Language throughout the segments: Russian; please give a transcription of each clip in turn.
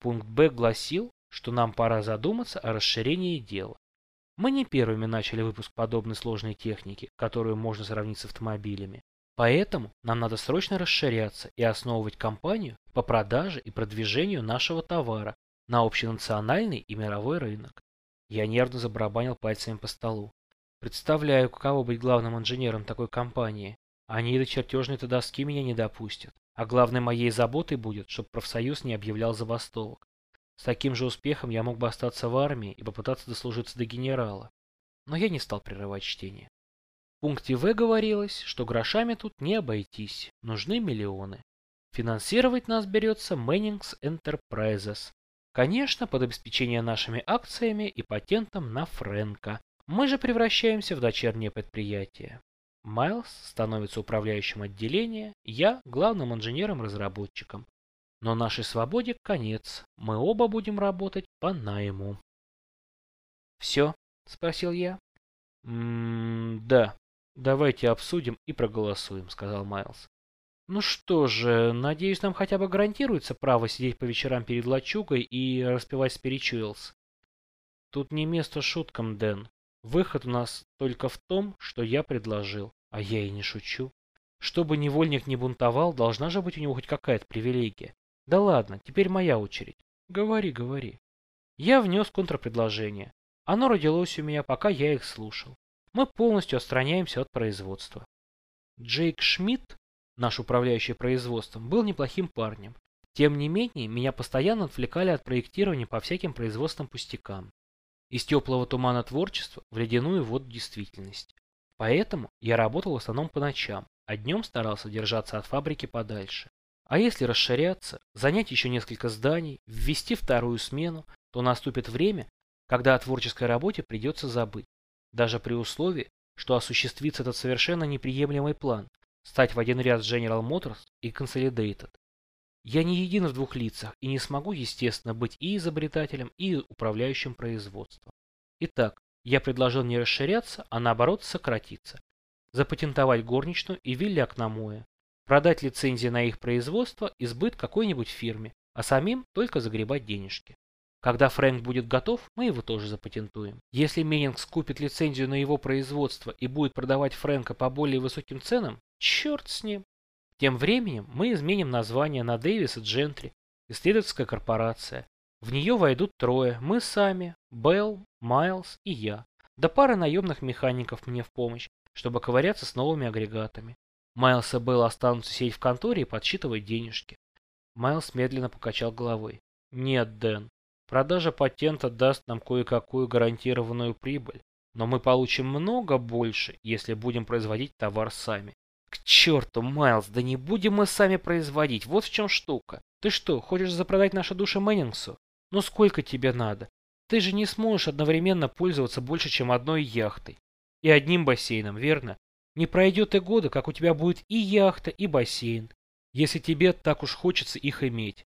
Пункт Б гласил, что нам пора задуматься о расширении дела. Мы не первыми начали выпуск подобной сложной техники, которую можно сравнить с автомобилями. Поэтому нам надо срочно расширяться и основывать компанию по продаже и продвижению нашего товара на общенациональный и мировой рынок. Я нервно забарабанил пальцами по столу. Представляю, каково быть главным инженером такой компании. Они до чертежной-то доски меня не допустят. А главной моей заботой будет, чтобы профсоюз не объявлял забастовок. С таким же успехом я мог бы остаться в армии и попытаться дослужиться до генерала. Но я не стал прерывать чтение. В пункте В говорилось, что грошами тут не обойтись, нужны миллионы. Финансировать нас берется Mannings Enterprises. Конечно, под обеспечение нашими акциями и патентом на Фрэнка. Мы же превращаемся в дочернее предприятие. Майлз становится управляющим отделения, я главным инженером-разработчиком. Но нашей свободе конец. Мы оба будем работать по найму. «Все?» — спросил я. «М-м, да. Давайте обсудим и проголосуем», — сказал Майлз. «Ну что же, надеюсь, нам хотя бы гарантируется право сидеть по вечерам перед лачугой и распевать спиричуэлс». «Тут не место шуткам, Дэн. Выход у нас только в том, что я предложил, а я и не шучу. Чтобы невольник не бунтовал, должна же быть у него хоть какая-то привилегия. Да ладно, теперь моя очередь. Говори, говори. Я внес контрпредложение. Оно родилось у меня, пока я их слушал. Мы полностью отстраняемся от производства. Джейк Шмидт, наш управляющий производством, был неплохим парнем. Тем не менее, меня постоянно отвлекали от проектирования по всяким производственным пустякам. Из теплого тумана творчества в ледяную воду действительность. Поэтому я работал в основном по ночам, а днем старался держаться от фабрики подальше. А если расширяться, занять еще несколько зданий, ввести вторую смену, то наступит время, когда о творческой работе придется забыть. Даже при условии, что осуществится этот совершенно неприемлемый план – стать в один ряд с General Motors и Consolidated. Я не един в двух лицах и не смогу, естественно, быть и изобретателем, и управляющим производством. Итак, я предложил не расширяться, а наоборот сократиться. Запатентовать горничную и вилли окномоя, продать лицензии на их производство и сбыт какой-нибудь фирме, а самим только загребать денежки. Когда Фрэнк будет готов, мы его тоже запатентуем. Если Меннингс купит лицензию на его производство и будет продавать Фрэнка по более высоким ценам, черт с ним. Тем временем мы изменим название на Дэвис и Джентри, исследовательская корпорация. В нее войдут трое, мы сами, Белл, Майлз и я, да пара наемных механиков мне в помощь, чтобы ковыряться с новыми агрегатами. Майлз и Белл останутся сидеть в конторе и подсчитывать денежки. Майлз медленно покачал головой. Нет, Дэн. Продажа патента даст нам кое-какую гарантированную прибыль, но мы получим много больше, если будем производить товар сами. К черту, Майлз, да не будем мы сами производить, вот в чем штука. Ты что, хочешь запродать наши души Мэннингсу? Ну сколько тебе надо? Ты же не сможешь одновременно пользоваться больше, чем одной яхтой. И одним бассейном, верно? Не пройдет и года, как у тебя будет и яхта, и бассейн, если тебе так уж хочется их иметь.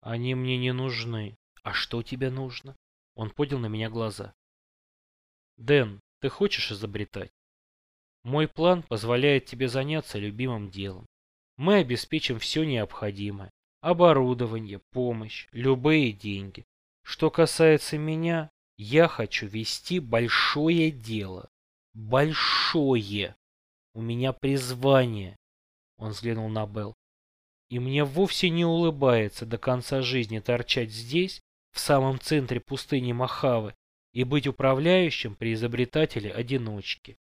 Они мне не нужны. А что тебе нужно? Он поднял на меня глаза. Дэн, ты хочешь изобретать? Мой план позволяет тебе заняться любимым делом. Мы обеспечим все необходимое. Оборудование, помощь, любые деньги. Что касается меня, я хочу вести большое дело. Большое. У меня призвание. Он взглянул на Белл. И мне вовсе не улыбается до конца жизни торчать здесь, в самом центре пустыни Махавы, и быть управляющим при изобретателе-одиночке.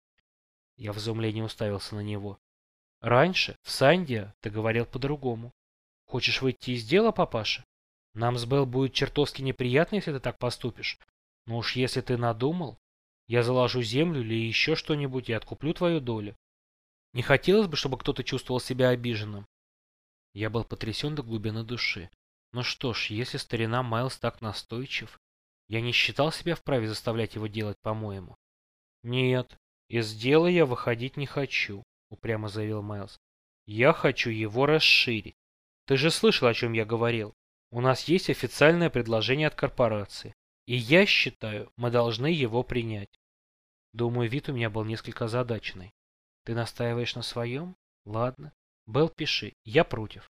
Я в изумлении уставился на него. Раньше, в Сандия, ты говорил по-другому. Хочешь выйти из дела, папаша? Нам с Белл будет чертовски неприятно, если ты так поступишь. Но уж если ты надумал, я заложу землю или еще что-нибудь и откуплю твою долю. Не хотелось бы, чтобы кто-то чувствовал себя обиженным. Я был потрясен до глубины души. Ну что ж, если старина Майлз так настойчив, я не считал себя вправе заставлять его делать по-моему. Нет, из дела я выходить не хочу, упрямо заявил Майлз. Я хочу его расширить. Ты же слышал, о чем я говорил. У нас есть официальное предложение от корпорации. И я считаю, мы должны его принять. Думаю, вид у меня был несколько озадаченный. Ты настаиваешь на своем? Ладно. Белл, пиши. Я против.